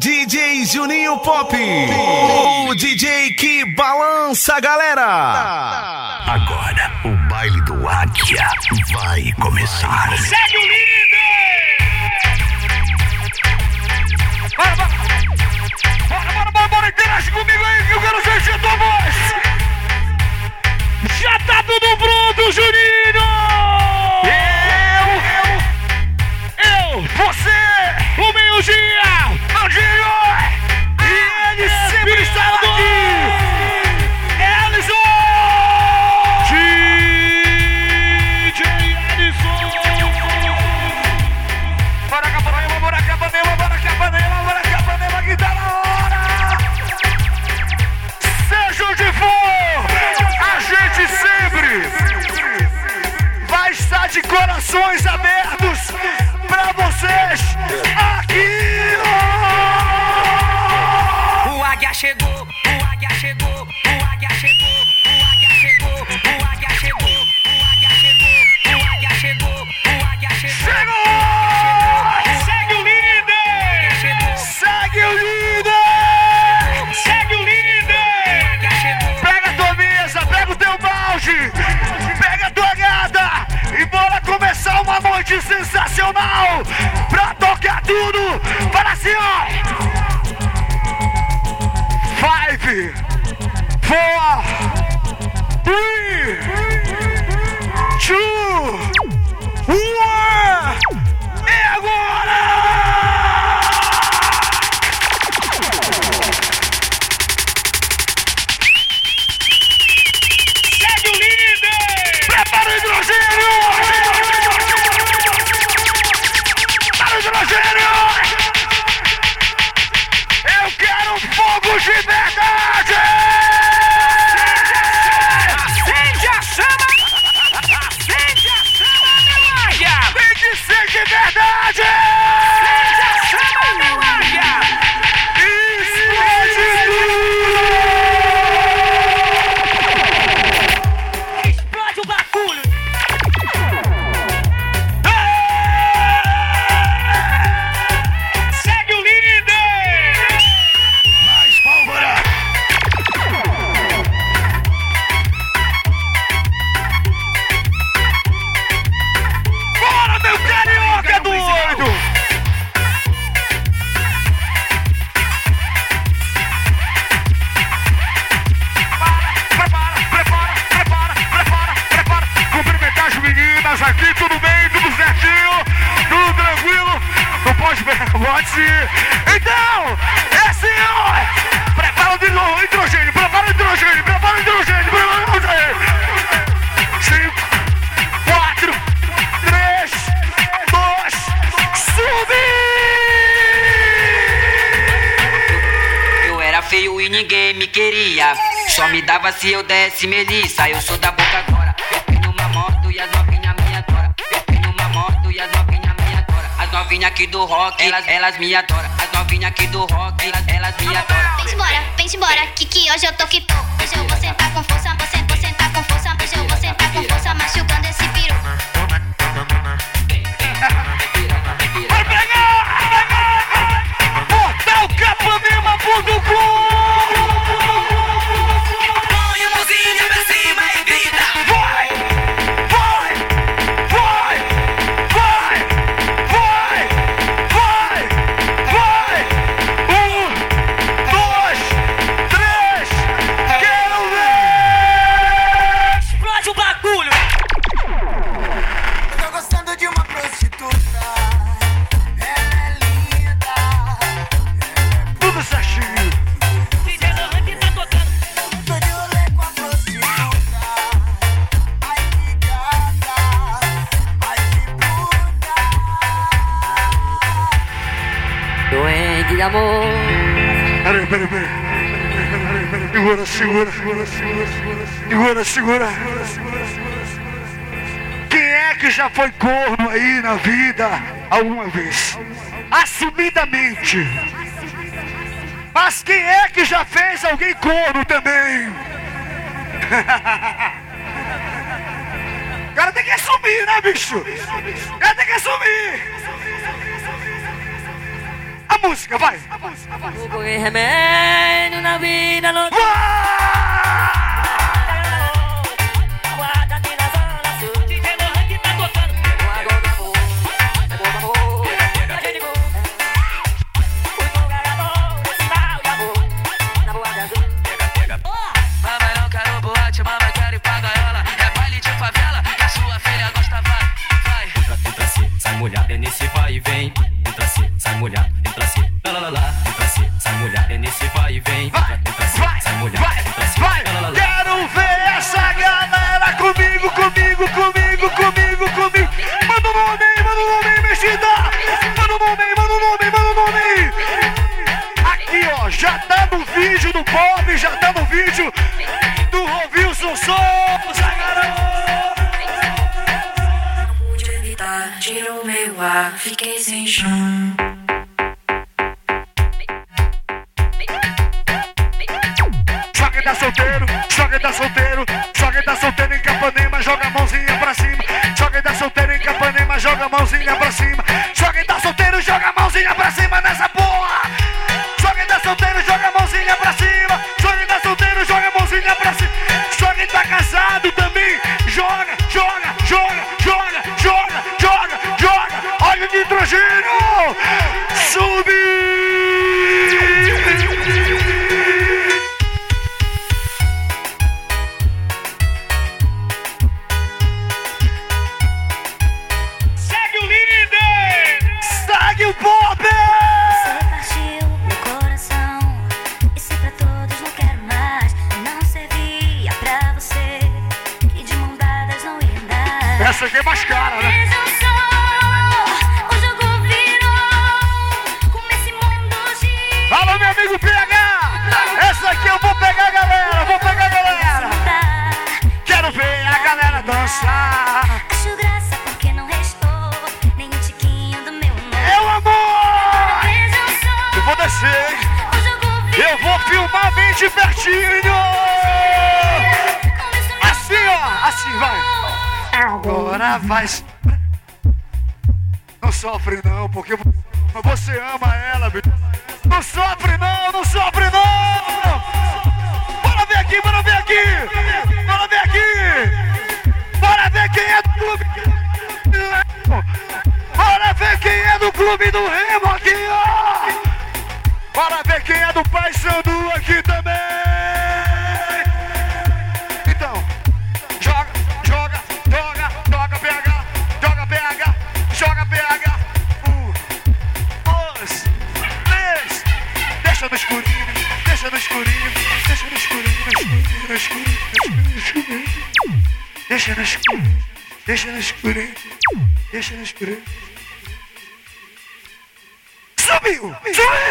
DJ Juninho Pop, o DJ que balança a galera. Agora o baile do Águia vai começar. Segue o líder! Bora, bora! Bora, bora, bora, bora! Interage comigo aí que eu quero sentir a tua voz! Já tá tudo pronto, Juninho! De noite sensacional pra tocar tudo para cima! Five, four, three, two, aqui, tudo bem, tudo certinho, tudo tranquilo. Não pode ver, sim. Então, é assim, ó. Prepara o hidro- hidrogênio, prepara o hidrogênio, prepara o hidrogênio, prepara o hidrogênio. Cinco, quatro, três, dois, subir! Eu era feio e ninguém me queria. Só me dava se eu desse melissa. Eu sou da novinhas aqui do rock, elas, elas me adoram. As novinhas aqui do rock, elas, elas me adoram. Vem embora, vem embora, Kiki, hoje eu tô que tô. Hoje eu vou sentar com força, vou Segura, segura, segura, segura. Quem é que já foi corno aí na vida alguma vez? Assumidamente. Mas quem é que já fez alguém corno também? O cara tem que assumir, né, bicho? O cara tem que assumir. A música, vai! Remédio na vida, não mulher, é nesse vai e vem. Entra, entra se, Vai, sai mulher, vai, entra vai! lá lá lá lá. Quero ver essa galera comigo, comigo, comigo, comigo, comigo! Manda o nome aí, manda o nome aí, mexida! Manda o nome aí, manda o nome aí, manda o nome aí! Aqui, ó, já tá no vídeo do Bob, já tá no vídeo do Rovilson Souza, garoto! Não pude evitar, tirou meu ar, fiquei sem chão. Essa aqui é mais cara, né? Fala, meu amigo PH! Essa aqui eu vou pegar, galera! Vou pegar, galera! Quero ver a galera dançar! Acho graça porque não restou nem um tiquinho do meu amor. Meu Eu vou descer! Eu vou filmar bem de pertinho! Assim, ó! Assim, vai! Agora vai! Não sofre não, porque você ama ela, bicho! Não sofre não, não sofre não! Bora ver aqui, bora ver aqui! Bora ver aqui! Bora ver quem é do clube! Bora ver quem é do clube do Remo aqui, ó! Bora ver quem é do Paysandu aqui Deixa no escurinho, deixa no escurinho, deixa no. Subiu! Subiu! Subiu!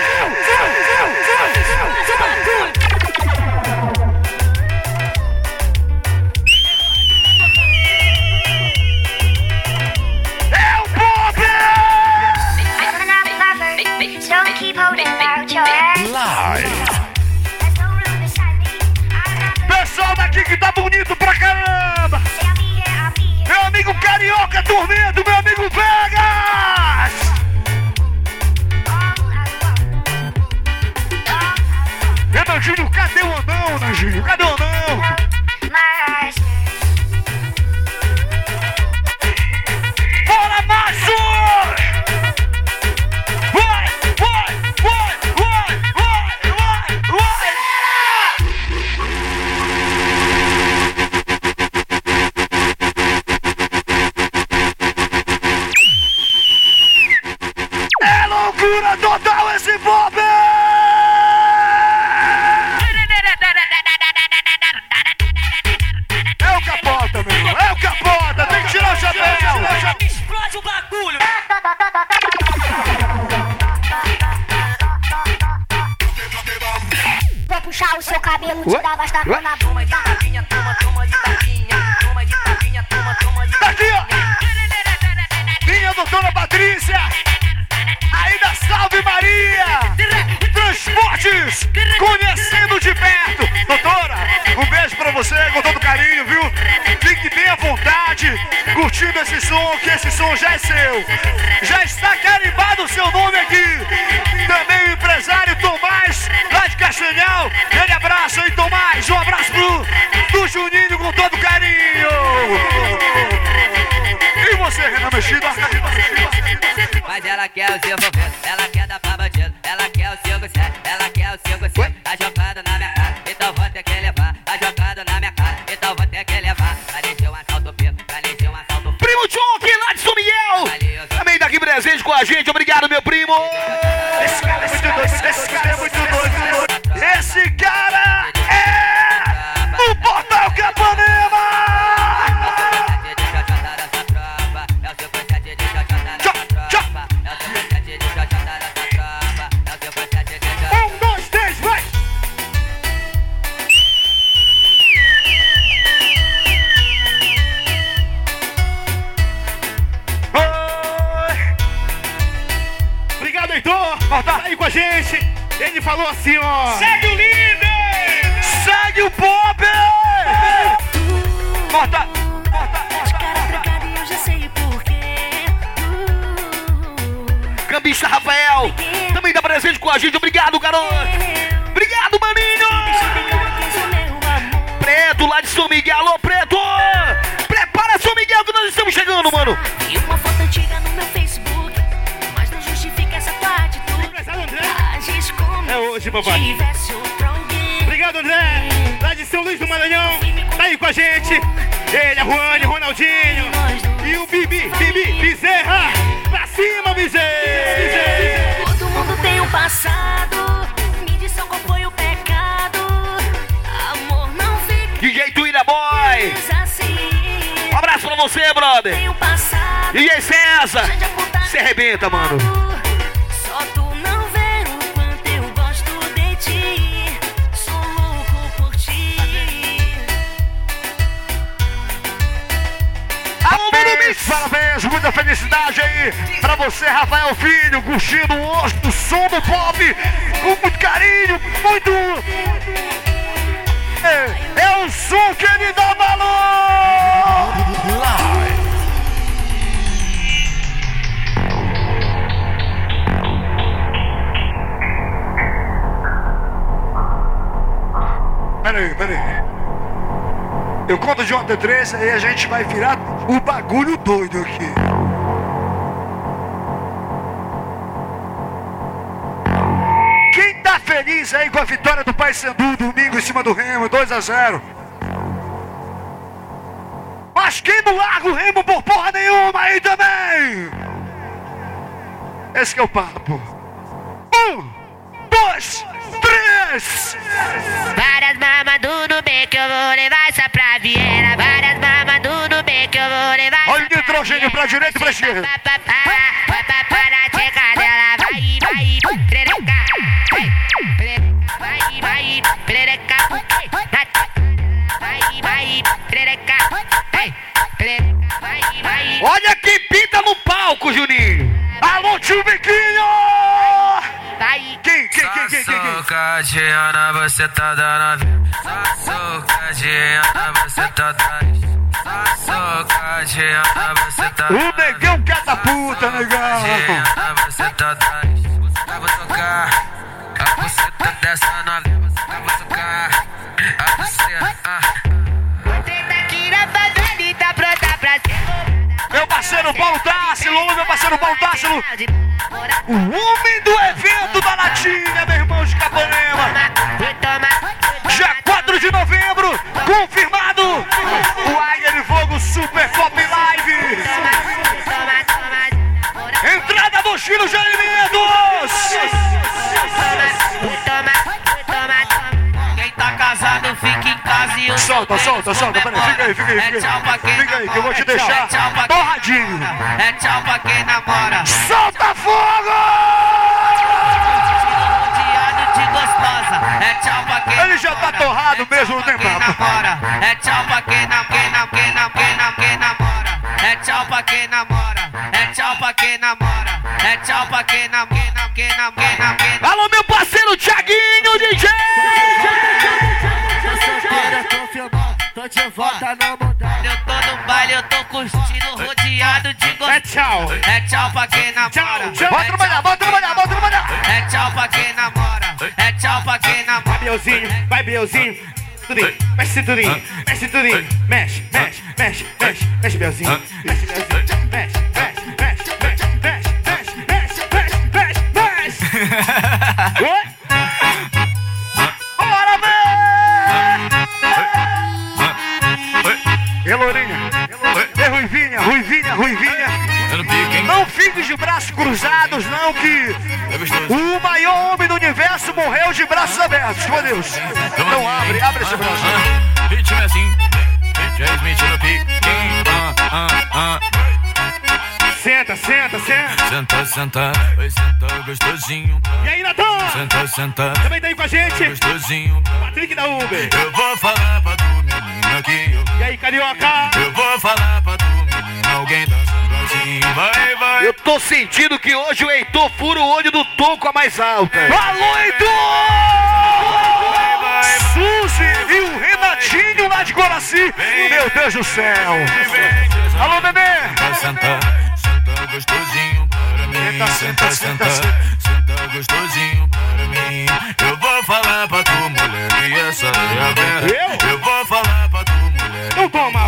Dormindo, meu amigo Vegas! Renan Júnior, cadê o anão, Renan Júnior? Cadê curtindo esse som, que esse som já é seu. Já está carimbado o seu nome aqui. Ele falou assim, ó! Segue o líder! Segue o pop! Corta! De cara trancada e eu já sei porquê. Cambista Rafael. Também tá presente com a gente. Obrigado, garoto. Obrigado, maninho. Preto, lá de São Miguel. Alô, Preto. Prepara, São Miguel, que nós estamos chegando, mano. E uma foto antiga no meu É hoje, papai. Obrigado, André! Lá de São Luís do Maranhão, tá aí com a gente. Ele, a Juane, Ronaldinho e o Bibi, Bibi, Bezerra. Pra cima, Bezerra! Todo mundo tem um passado. Me diz qual foi o pecado. Amor não fica DJ Twitter Boy. assim. Um abraço pra você, brother. DJ César. Se arrebenta, mano. Parabéns, muita felicidade aí pra você, Rafael Filho, curtindo hoje o som do pop com muito carinho, muito. É, é o som que ele dá valor! Conto de 1 até 3 aí a gente vai virar o bagulho doido aqui. Quem tá feliz aí com a vitória do Paysandu domingo em cima do Remo, 2 a 0 Mas quem não larga o Remo por porra nenhuma aí também? Esse que é o papo. Um, dois, três! Várias mamas do Nubank, eu vou levar essa pra Viena. Pra direita e pra esquerda. Olha quem pinta no palco, Juninho. Alô, tio Biquinho! Vai. Quem, quem, quem, quem, quem? quem? Socadinha, você tá dando Socadinha, você tá dando Socadinha, você tá O negão catapulta, negão! pra ser Meu parceiro Paulo Tássilo, meu parceiro Paulo Tássilo, o homem do evento da Latina, meu irmão de Capanema. Dia 4 de novembro, confirmado, o Super Pop Live. Entrada do Chino de Alimentos. Quem tá casado fica em casa e o Solta, solta, solta, peraí, fica aí, fica aí, É tchau pra fica quem aí. Fica aí, que eu vou te deixar É tchau quem- torradinho. É tchau pra quem namora. Solta fogo! já tá torrado mesmo né, no namora. É tchau pra quem não, quem não, quem não, quem não, quem namora. É tchau pra quem namora. É tchau pra quem namora. É tchau pra quem não, quem não, quem não, quem não, quem não. Alô, meu parceiro Thiaguinho DJ! Tô de volta na mudada. Eu tô no baile, eu tô curtindo, rodeado de gostoso. É tchau. É tchau pra quem namora. Tchau, é tchau. Bora trabalhar, bora trabalhar, bora trabalhar. É tchau pra quem namora. Bielzinho, vai Bielzinho. Cinturinho, mexe cinturinho, mexe cinturinho, mexe, mexe, mexe, mexe, mexe Bielzinho, mexe mexe, mexe, mexe, mexe, mexe, mexe, mexe, mexe, mexe. Oi? Bora, velho! E Lourinha? E Ruivinha, Ruivinha, Ruivinha. Não fique de braços cruzados, não, que o maior homem do universo morreu de braços abertos. Meu Deus. Não abre, abre esse braço. Ritmo é assim, Jay Smith no pique. Senta, senta, senta. Senta, senta, oi, senta gostosinho. E aí, Natan? Senta, senta, Também tá aí com a gente. gostosinho. Patrick da Uber. Eu vou falar pra tu, menina, que eu. E aí, Carioca? Eu vou falar pra tu, menina, alguém assim. Vai, vai. Eu tô sentindo que hoje o Heitor fura o olho do toco a mais alta. Alô, Heitor! Suzy e o Renatinho lá de Coraci. Meu Deus do céu. Alô, bebê. Senta, senta, senta gostosinho para mim. Senta, Senta, senta, gostosinho para mim. Eu vou falar pra tu, mulher, que essa é a? Eu vou falar pra tu, mulher. Então toma,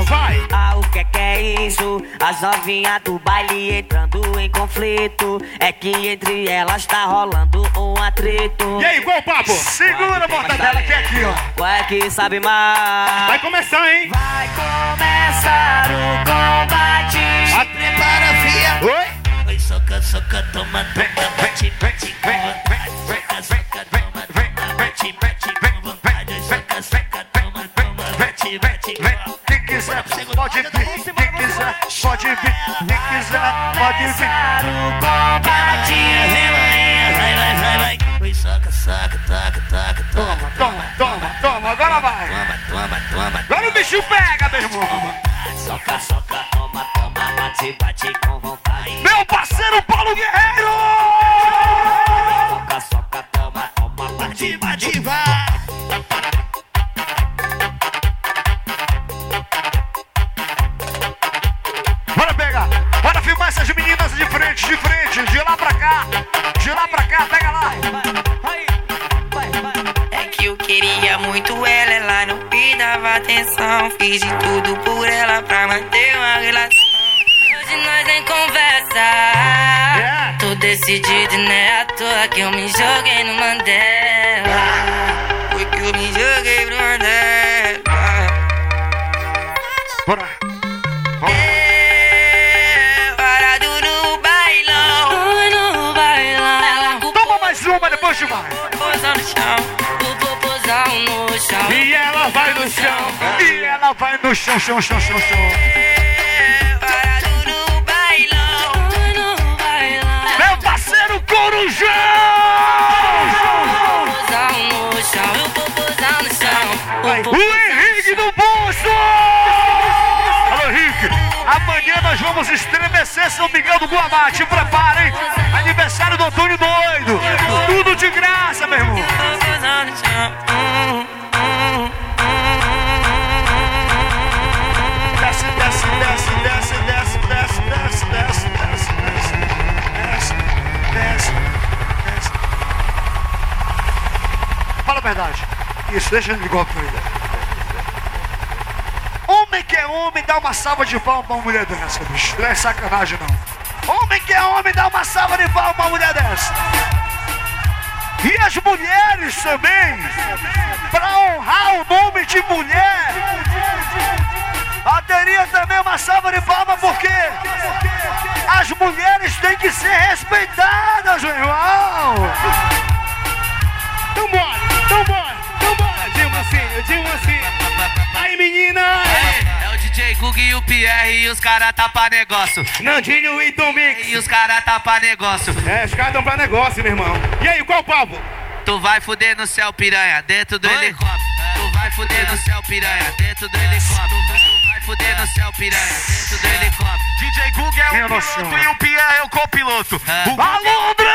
As novinhas do baile entrando em conflito. É que entre elas tá rolando um atrito. E aí, qual o papo? Segura a mortadela que é aqui, ó. Qual é que sabe mais? Vai começar, hein? Vai começar o combate. Se prepara, fia. Oi? Oi, soca, soca, toma, toma, bate, bate. Soca, soca, toma, toma, bate, bate, com vontade. Soca, soca, toma, toma, bate, bate. Quem quiser, pode vir. Pode vir. Quem quiser, pode vir. o combate. Vai, vai, vai, vai. Oi, soca, soca, toca, toca, toma, Toma, toma, toma. Agora vai. toma, toma, toma. Agora o bicho pega, meu irmão. Soca, soca, toma, toma, bate, bate com vontade. Meu parceiro Paulo Guerreiro! Soca, soca, toma, toma, bate, bate, vai. De lá pra cá. De lá pra cá. Pega lá. É que eu queria muito ela, ela não me dava atenção. Fiz de tudo por ela pra manter uma relação. Hoje nós nem conversa. Tô decidido, né? À toa que eu me joguei no Mandela. Foi que eu me joguei no Mandela. Bora. É, mais. o popozão no chão. O popozão no chão. E ela vai no chão. E ela vai no chão, chão, chão, chão, chão. Parado no bailão. No bailão. Meu parceiro Corujão! Popozão no chão. O popozão no chão. Vai. O Henrique do Bolso! Alô, Henrique. Amanhã nós vamos estremecer São Miguel do Guamate. Preparem. Aniversário do Antônio Doido. De graça, meu irmão. Hum, hum, Desce, desce, desce, desce, desce, desce, desce, desce, desce, desce, desce, desce, desce. Fala a verdade. Isso, deixa ele igual pra ele. Homem que é homem dá uma salva de palmas pra uma mulher dessa, bicho. Não é sacanagem, não. Homem que é homem dá uma salva de palmas pra uma mulher dessa. E as mulheres também, pra honrar o nome de mulher, Bateria também uma salva de palmas porque as mulheres têm que ser respeitadas, meu irmão. Gug e o Pierre e os cara tá pra negócio. Nandinho e Tom Mix. E os cara tá pra negócio. É, os caras dão pra negócio, meu irmão. E aí, qual o papo? Tu vai fuder no céu, piranha, dentro do helicóptero. Tu vai fuder no céu, piranha, dentro do helicóptero. Tu vai fuder no céu, piranha, dentro do helicóptero. DJ Gug é o nossa piloto senhora. e o Pierre é o copiloto. É. O Alondra!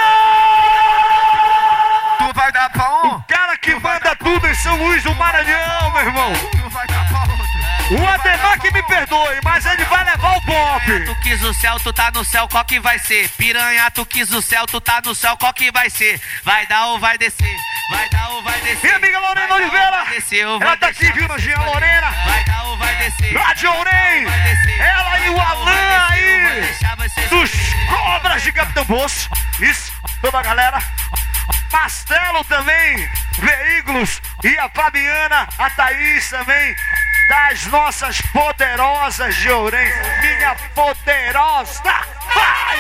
Tu vai dar pra um? O cara que manda tudo em São Luís do Maranhão, meu irmão. Tu vai dar pra outro. O Ademar que me perdoe, mas ele vai levar o pop. Tu quis o céu, tu tá no céu, qual que vai ser? Piranha, tu quis o céu, tu tá no céu, qual que vai ser? Vai dar ou vai descer? Vai dar ou vai descer? Minha amiga Lorena! descer ou vai Ela tá aqui, viu, Nojinha. Lorena? Vai dar ou vai descer. Lá de Ourém. Descer. Ela e o Alan descer aí. Dos. Cobras de Capitão Poço. Isso, toda a galera. Mastelo também, Veículos. E a Fabiana, a Thaís também. Das nossas poderosas de Ourém. Minha poderosa. Vai!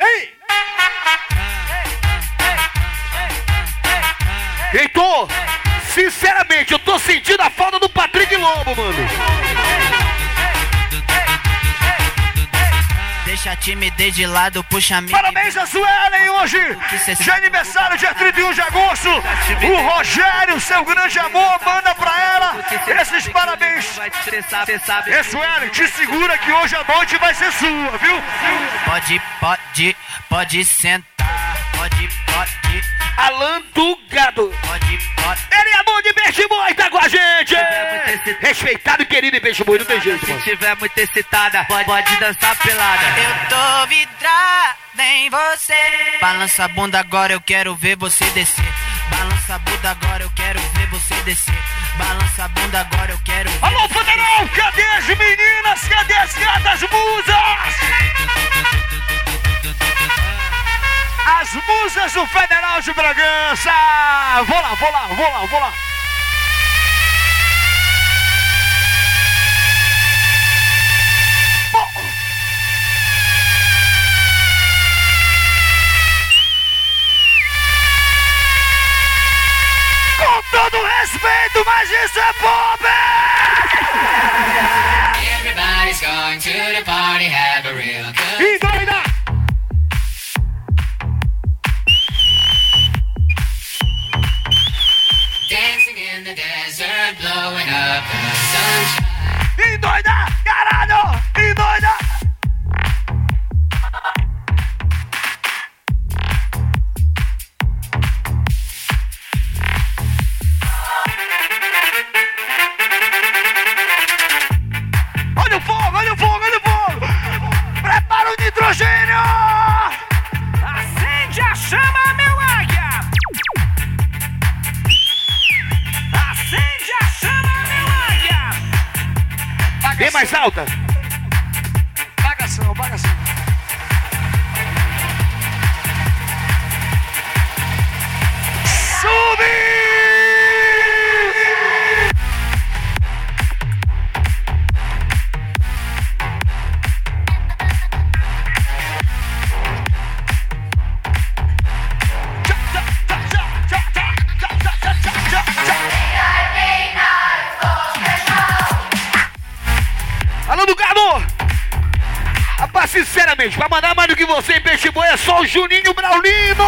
Ei! Heitor, sinceramente, eu tô sentindo a falta do Patrick Lobo, mano. Deixa a timidez de lado, puxa a minha. Parabéns a Suelen hoje, de aniversário, dia 31 de agosto. O Rogério, seu grande amor, manda pra ela esses parabéns. E Suelen, te segura que hoje a noite vai ser sua, viu? Pode, pode, pode sentar. Pode, Alan do Gado. pode, pode. Ele é bom de Peixe Boi, tá com a gente. Respeitado e querido em Peixe Boi, não tem jeito, Se mano. tiver muito excitada, pode, pode dançar pelada. Eu tô vidrada em você. Balança a bunda agora, eu quero ver você descer. Balança a bunda agora, eu quero ver você descer. Balança a bunda agora, eu quero ver. Alô, Federal, cadê as meninas? Cadê as gatas musas? As musas do Federal de Bragança. Vou lá, vou lá, vou lá, vou lá. Com todo respeito, mas isso é pop! Everybody's going to the party, o Juninho Braulino.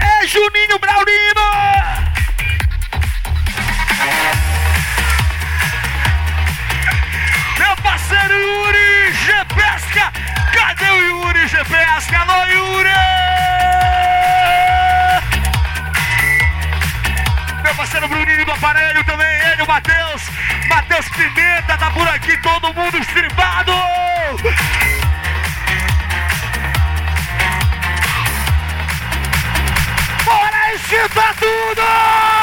É Juninho Braulino. Meu parceiro Yuri G Pesca! Cadê o Yuri G Pesca? Alô, Yuri! Meu parceiro Bruninho do aparelho também, ele, o Matheus. Matheus Pimenta tá por aqui, todo mundo estribado! Excitar tudo!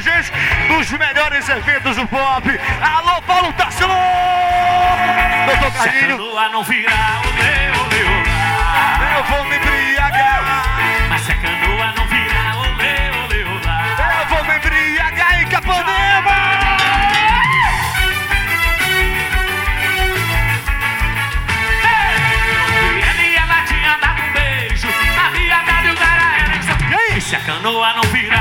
gente dos melhores eventos do pop. Alô, Paulo Tarsilo! Doutor Carlinho. Se a não virar o meu, meu Eu vou me embriagar. Mas se a canoa não virar o meu, meu Eu vou me embriagar em Capanema. se a canoa não virar.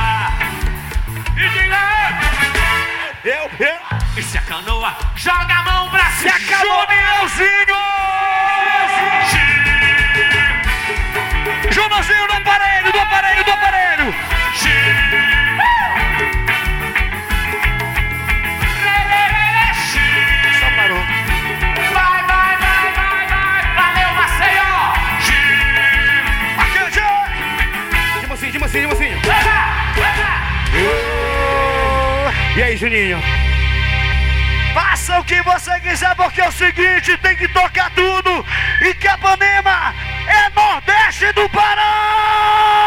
Ar, joga a mão pra Se cima. acabou! Jonazinho do aparelho, do aparelho, do aparelho! Só parou. Vai, vai, vai, vai, vai. Valeu, Maceió. Marcante! De mocinho, de mocinho, de mocinho. Vai, vai. E aí, Juninho? O que você quiser, porque é o seguinte, tem que tocar tudo. E Capanema é Nordeste do Pará!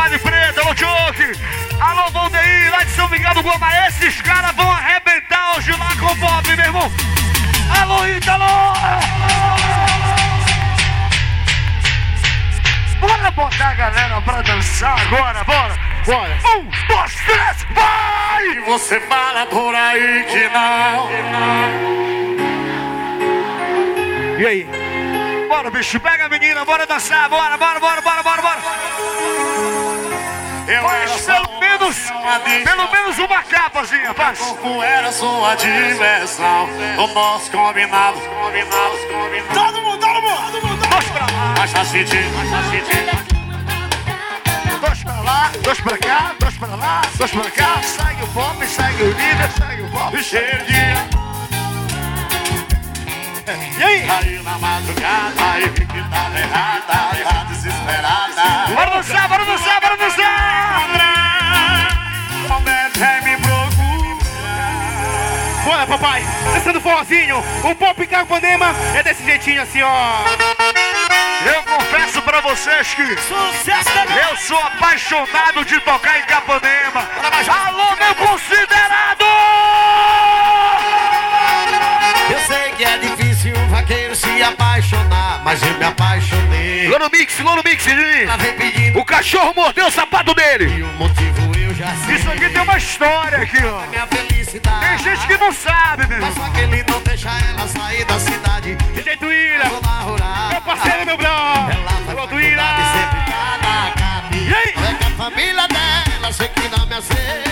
Compadre preto, alô, Choque. Alô, Valdeir, lá de São Miguel do Goma. Esses caras vão arrebentar hoje lá com o Bob, meu irmão. Alô, Ítalo. Bora botar a galera pra dançar agora, bora. Bora. Um, dois, três, vai! E você fala por aí que não. E aí? Bora, bicho, pega a menina, bora dançar, bora, bora, bora, bora, bora, bora. Eu só pelo menos, pelo menos uma capazinha, paz. Como era sua diversão, o nosso combinado, combinado, combinado. Todo mundo, todo mundo, todo mundo. Dois pra lá, Mas tá sentindo, mas tá sentindo. dois pra lá, dois pra cá, dois pra lá, dois pra cá. Segue o pop, segue o líder, segue o pop. Cheio de E aí? Aí na madrugada, aí vi que tava errada, errada, desesperada. Bora dançar, bora dançar, bora dançar. É que me procura? Bora, papai. Dançando forrozinho. O pop Capanema é desse jeitinho assim, ó. Eu confesso pra vocês que Sucesso eu sou apaixonado de tocar em Capanema. Alô, meu considerado! Vaqueiro se apaixonar, mas eu me apaixonei. Lô no mix, lô no mix, pedindo O cachorro mordeu o sapato dele. e o motivo eu já sei. Isso aqui tem uma história aqui, ó. Felicidade. Tem gente que não sabe, meu Mas só que ele não deixa ela sair da cidade. Tuíra. Zona rural. Meu parceiro, meu brother. Ela vai cabe. E aí? É que a família dela sei que não me aceita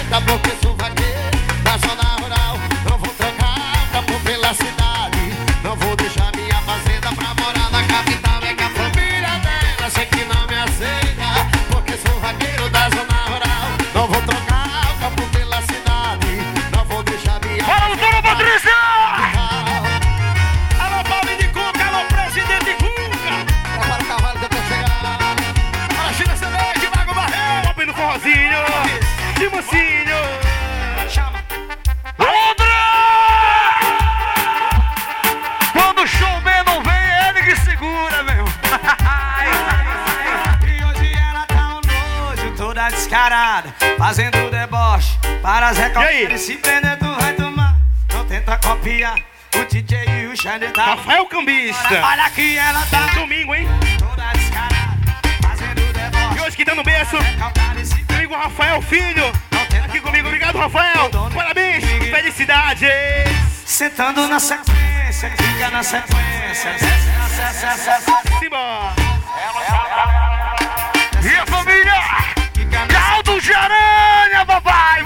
para as E aí? recalcadas. Se prender, tu vai tomar, não tenta copiar. O DJ e o tá Rafael Cambista. Olha que ela tá Domingo, hein? toda descarada, fazendo E deboche. hoje que tá no berço. Recalcada e se Meu amigo Rafael Filho. Aqui comigo, obrigado, do Rafael. Parabéns, felicidades. Sentando na sequência, fica na sequência. Simbora. E a família? Caldo de aranha, papai!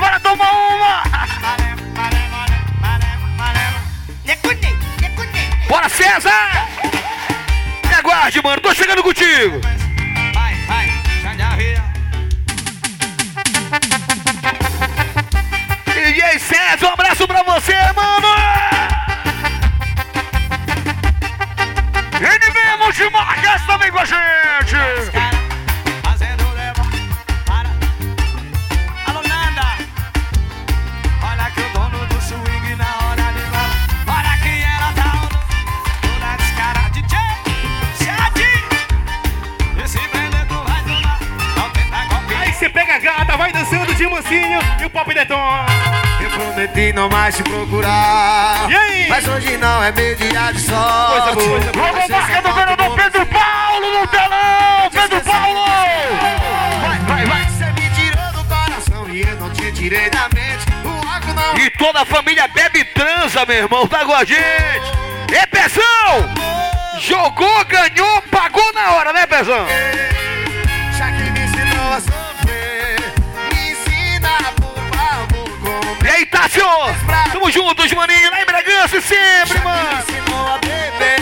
César! Me aguarde, mano, tô chegando contigo! Vai, vai, Xandarria. DJ César, um abraço pra você, mano! NB Multimarcas também com a gente! Dançando de mansinho e o pop detona. Eu prometi não mais te procurar. E aí? Mas hoje não é meu dia de sorte. Coisa boa, coisa boa. Logo marca do vereador Pedro Paulo no telão! Pedro Paulo! Vai, vai, vai. Você me tirou do coração e eu não te tirei da mente. O álcool não E toda a família bebe transa, meu irmão, tá com a gente! E Pezão! Jogou, ganhou, pagou na hora, né, Pezão? Aí, Tássio? Tamo juntos, maninho, lá em Bragança sempre, mano!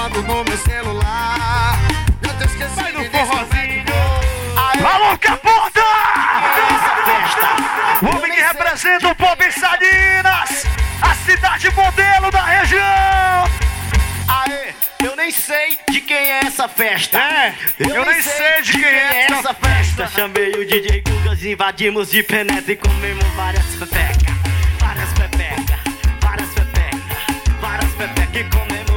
Foto no meu celular. Eu te esqueci Vai no forrozinho. Alô, Capota! O homem que representa o Pop Salinas, a cidade modelo da região! Aê, eu nem sei de quem é essa festa. É, eu nem sei de quem é essa festa. Chamei o DJ Gugas, invadimos de penetra e comemos várias pepecas. Várias pepecas, várias pepecas, várias pepecas e comemos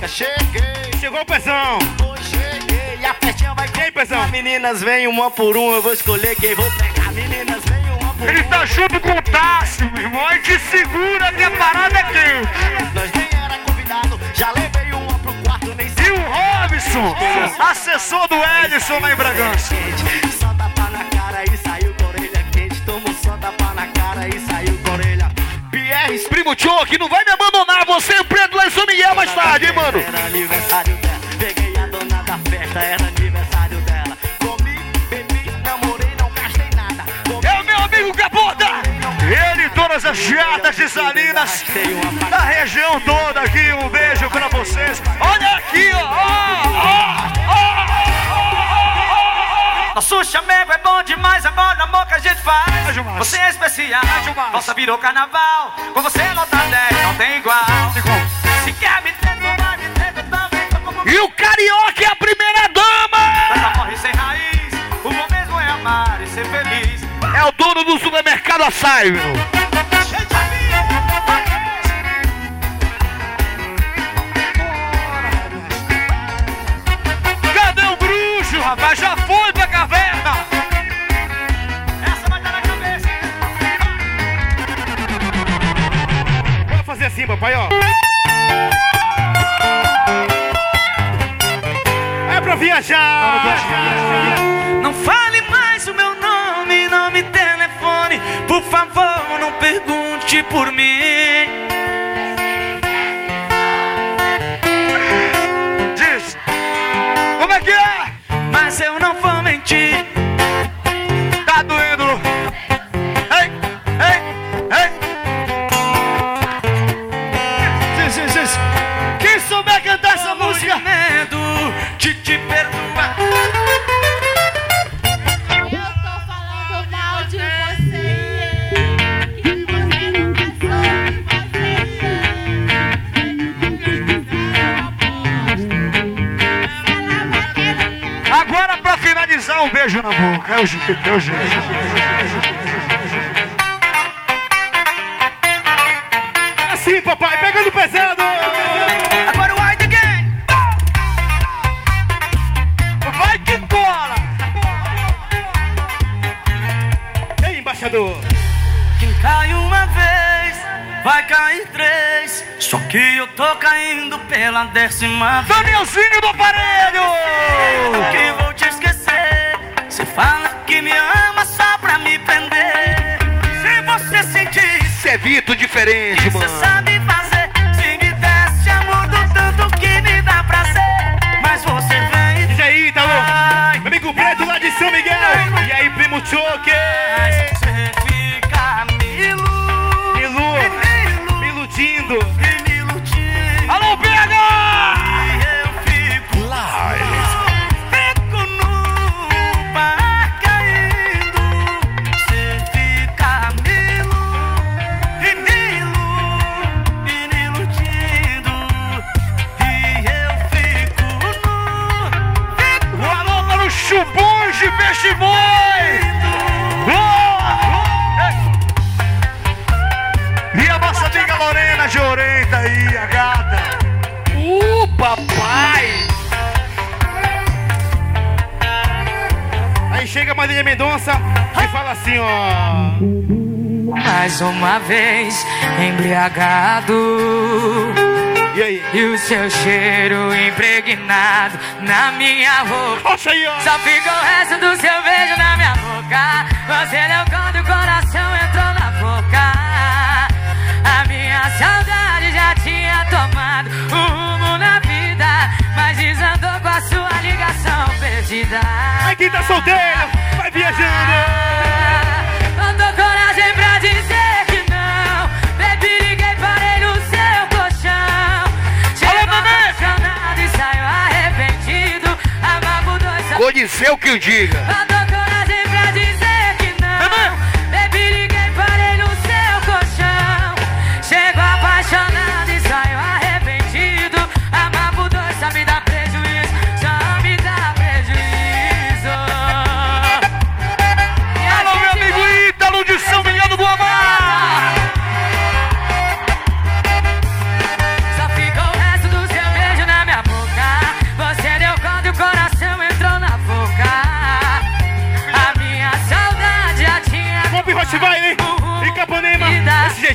pepecas. Cheguei, chegou o Pezão. hoje cheguei. E a festinha vai aí, Pezão? Meninas, vem uma por uma, eu vou escolher quem vou pegar. Meninas, vem uma por Ele uma. tá junto com o Tássio, meu irmão, e te segura que a parada é quente! Nós nem era convidado, já levei uma pro quarto, nem sei E o Robson, assessor do Edson lá em Bragança. Só tapa na cara e saiu com a orelha quente. Tomou só tapa na cara e saiu. Primo Choque, não vai me abandonar, você e o Preto lá em São Miguel mais tarde, hein, mano? Era aniversário dela. Peguei a dona da festa, era aniversário dela. Comi, bebi, namorei, não gastei nada. Comi, É o meu amigo Capota! Ele e todas as chatas de Salinas da região toda aqui, um beijo pra vocês. Olha aqui, ó! ó, ó, ó, Nosso chamego é bom demais, é bom no amor que a gente faz. demais. Você é especial, nossa virou carnaval. Com você nota 10, não tem igual. Se quer me ter, não vai me ter, também. tô como ó. E o Carioca é a primeira dama! Ela morre sem raiz. O bom mesmo é amar e ser feliz. É o dono do supermercado Açaí, meu. Rapaz? Já foi pra caverna! essa vai estar na cabeça. Vamos fazer assim, papai, ó. É pra viajar. Não fale mais o meu nome, não me telefone. Por favor, não pergunte por mim. Boca. É o jeito, é o jeito. Assim, papai, pegando pesado. Agora o White Gang. Vai que cola. Ei, embaixador. Quem cai uma vez, vai cair três. Só que eu tô caindo pela décima vez. Danielzinho do aparelho. Vito diferente, você mano. sabe fazer. Se me desse amor do tanto que me dá prazer. Mas você vem. Diz aí, Ítalo. Meu amigo Preto lá de São Miguel. E aí, primo Choque. Marília Mendonça e fala assim, ó. Mais uma vez embriagado E aí? E o seu cheiro impregnado na minha roupa Poxa aí, ó. Só fica o resto do seu beijo na minha boca Você deu quando o coração entrou na boca A minha saudade já tinha tomado um rumo na vida Mas desandou com a sua ligação perdida Aí quem tá solteiro, dois Codiceu que o diga.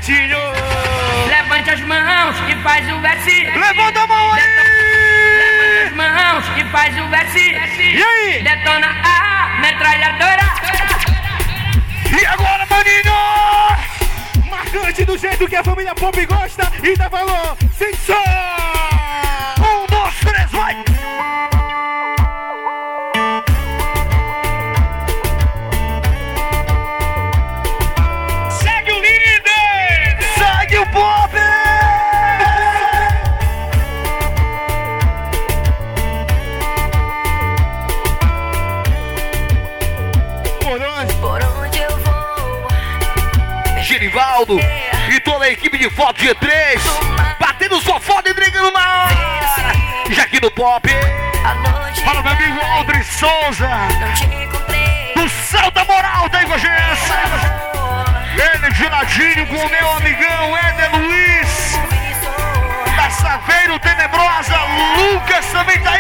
Jeitinho. Levante as mãos e faz o versinho. Levanta a mão aí! Levante as mãos e faz o versinho. E aí? Detona a metralhadora. E agora, maninho? Marcante do jeito que a família Pop gosta e dá valor. Sem som. Lucas também tá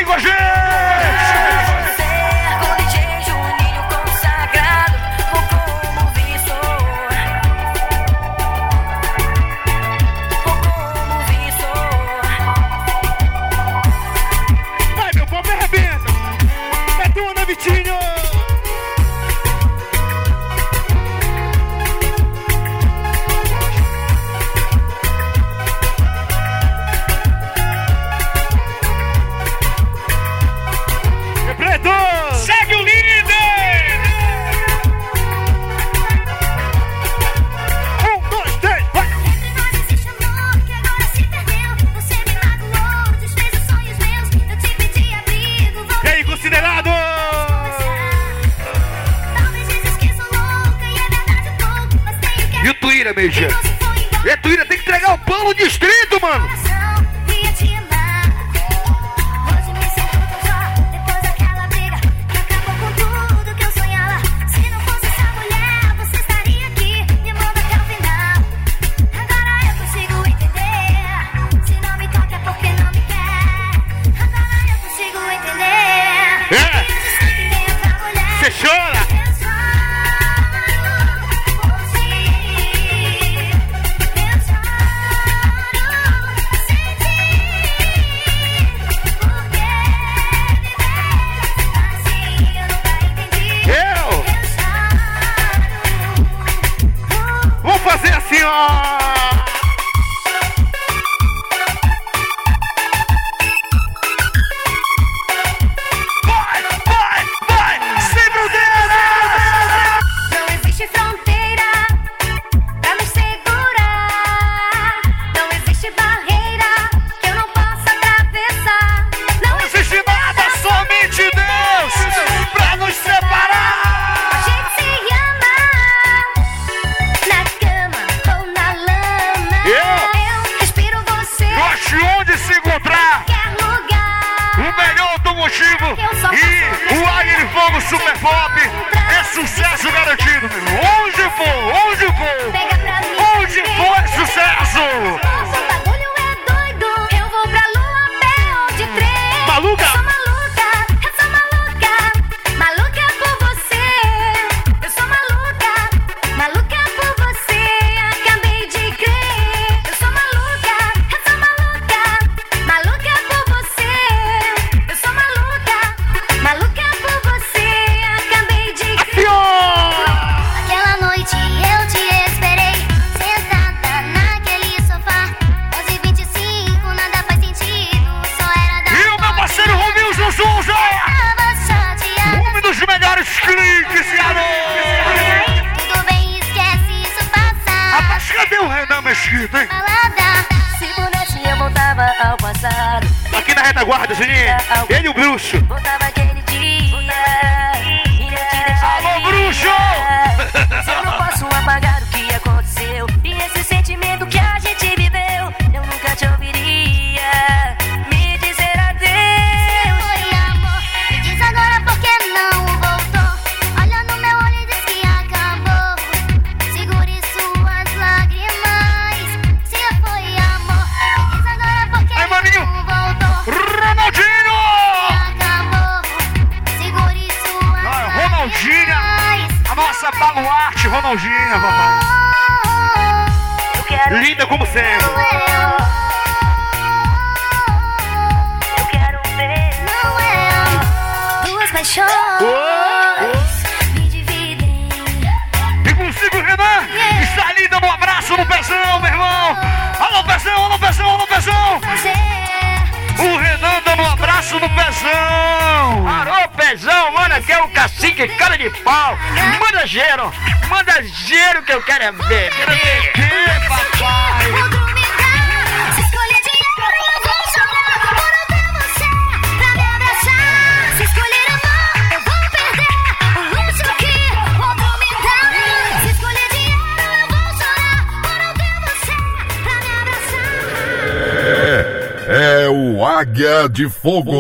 de Fogo.